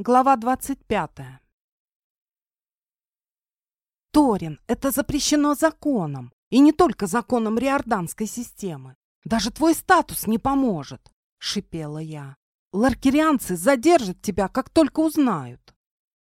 Глава 25. Торин, это запрещено законом. И не только законом риорданской системы. Даже твой статус не поможет, шипела я. Ларкерианцы задержат тебя, как только узнают.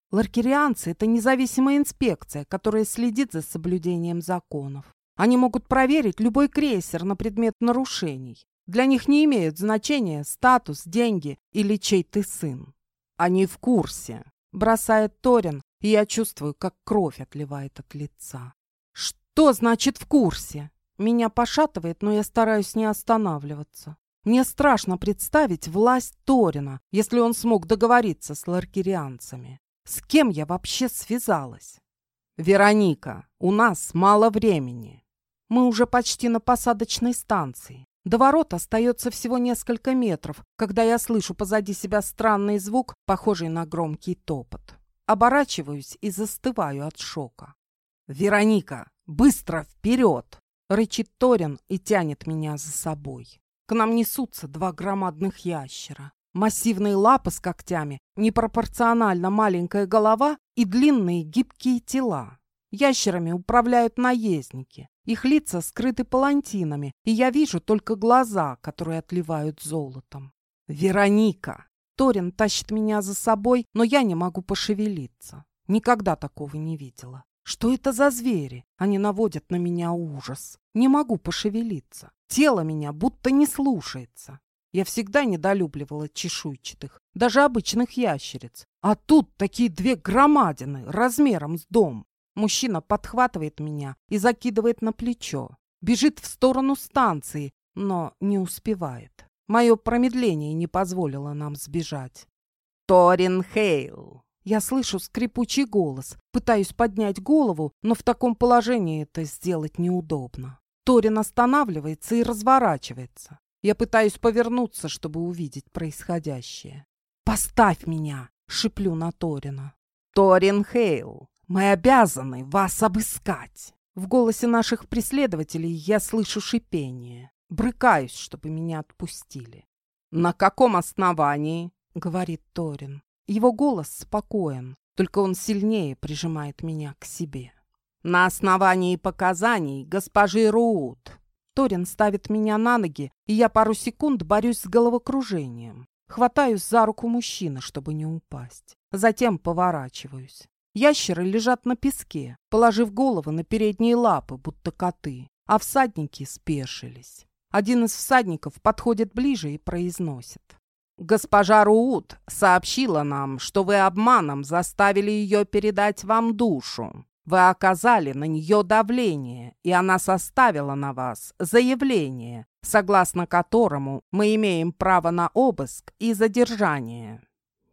Ларкерианцы – это независимая инспекция, которая следит за соблюдением законов. Они могут проверить любой крейсер на предмет нарушений. Для них не имеют значения статус, деньги или чей ты сын. Они в курсе. Бросает Торин, и я чувствую, как кровь отливает от лица. Что значит в курсе? Меня пошатывает, но я стараюсь не останавливаться. Мне страшно представить власть Торина, если он смог договориться с ларкерианцами. С кем я вообще связалась? Вероника, у нас мало времени. Мы уже почти на посадочной станции. До ворот остается всего несколько метров, когда я слышу позади себя странный звук, похожий на громкий топот. Оборачиваюсь и застываю от шока. «Вероника, быстро вперед!» — рычит Торин и тянет меня за собой. К нам несутся два громадных ящера. Массивные лапы с когтями, непропорционально маленькая голова и длинные гибкие тела. Ящерами управляют наездники. Их лица скрыты палантинами, и я вижу только глаза, которые отливают золотом. «Вероника!» Торин тащит меня за собой, но я не могу пошевелиться. Никогда такого не видела. Что это за звери? Они наводят на меня ужас. Не могу пошевелиться. Тело меня будто не слушается. Я всегда недолюбливала чешуйчатых, даже обычных ящериц. А тут такие две громадины размером с дом. Мужчина подхватывает меня и закидывает на плечо. Бежит в сторону станции, но не успевает. Мое промедление не позволило нам сбежать. «Торин Хейл!» Я слышу скрипучий голос, пытаюсь поднять голову, но в таком положении это сделать неудобно. Торин останавливается и разворачивается. Я пытаюсь повернуться, чтобы увидеть происходящее. «Поставь меня!» — шиплю на Торина. «Торин Хейл, мы обязаны вас обыскать!» В голосе наших преследователей я слышу шипение. Брыкаюсь, чтобы меня отпустили. «На каком основании?» — говорит Торин. Его голос спокоен, только он сильнее прижимает меня к себе. «На основании показаний госпожи Руут». Торин ставит меня на ноги, и я пару секунд борюсь с головокружением. Хватаюсь за руку мужчины, чтобы не упасть. Затем поворачиваюсь. Ящеры лежат на песке, положив головы на передние лапы, будто коты, а всадники спешились. Один из всадников подходит ближе и произносит. «Госпожа Руут сообщила нам, что вы обманом заставили ее передать вам душу. Вы оказали на нее давление, и она составила на вас заявление, согласно которому мы имеем право на обыск и задержание.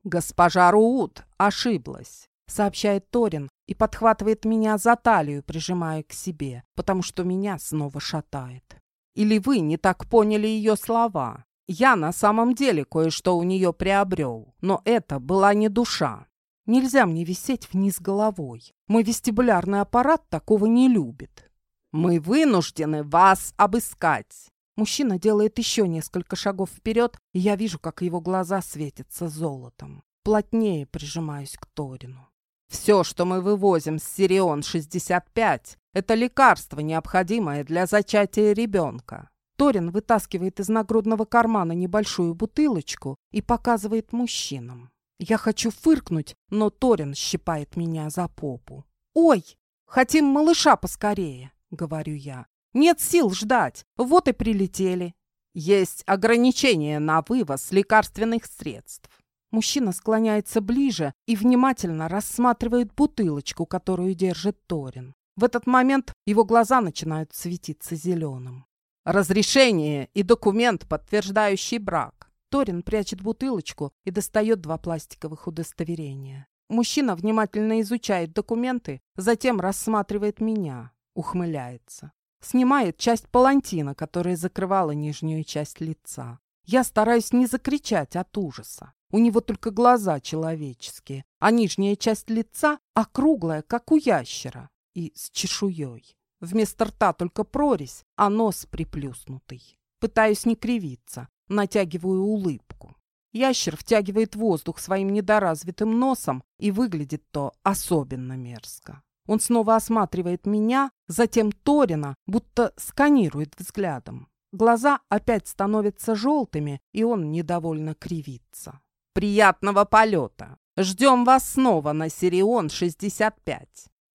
Госпожа Руут ошиблась сообщает Торин и подхватывает меня за талию, прижимая к себе, потому что меня снова шатает. Или вы не так поняли ее слова? Я на самом деле кое-что у нее приобрел, но это была не душа. Нельзя мне висеть вниз головой. Мой вестибулярный аппарат такого не любит. Мы вынуждены вас обыскать. Мужчина делает еще несколько шагов вперед, и я вижу, как его глаза светятся золотом. Плотнее прижимаюсь к Торину. Все, что мы вывозим с Сирион-65, это лекарство, необходимое для зачатия ребенка. Торин вытаскивает из нагрудного кармана небольшую бутылочку и показывает мужчинам. Я хочу фыркнуть, но Торин щипает меня за попу. «Ой, хотим малыша поскорее», — говорю я. «Нет сил ждать, вот и прилетели». Есть ограничения на вывоз лекарственных средств. Мужчина склоняется ближе и внимательно рассматривает бутылочку, которую держит Торин. В этот момент его глаза начинают светиться зеленым. «Разрешение и документ, подтверждающий брак». Торин прячет бутылочку и достает два пластиковых удостоверения. Мужчина внимательно изучает документы, затем рассматривает меня, ухмыляется. Снимает часть палантина, которая закрывала нижнюю часть лица. Я стараюсь не закричать от ужаса. У него только глаза человеческие, а нижняя часть лица округлая, как у ящера, и с чешуей. Вместо рта только прорезь, а нос приплюснутый. Пытаюсь не кривиться, натягиваю улыбку. Ящер втягивает воздух своим недоразвитым носом, и выглядит то особенно мерзко. Он снова осматривает меня, затем Торина, будто сканирует взглядом. Глаза опять становятся желтыми, и он недовольно кривится. «Приятного полета! Ждем вас снова на Сирион-65!»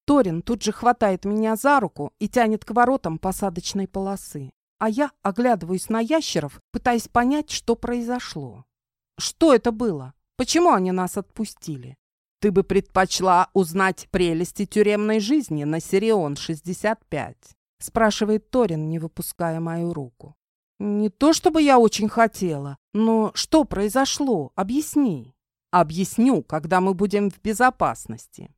Торин тут же хватает меня за руку и тянет к воротам посадочной полосы. А я оглядываюсь на ящеров, пытаясь понять, что произошло. Что это было? Почему они нас отпустили? Ты бы предпочла узнать прелести тюремной жизни на Сирион-65? Спрашивает Торин, не выпуская мою руку. Не то чтобы я очень хотела, но что произошло? Объясни. Объясню, когда мы будем в безопасности.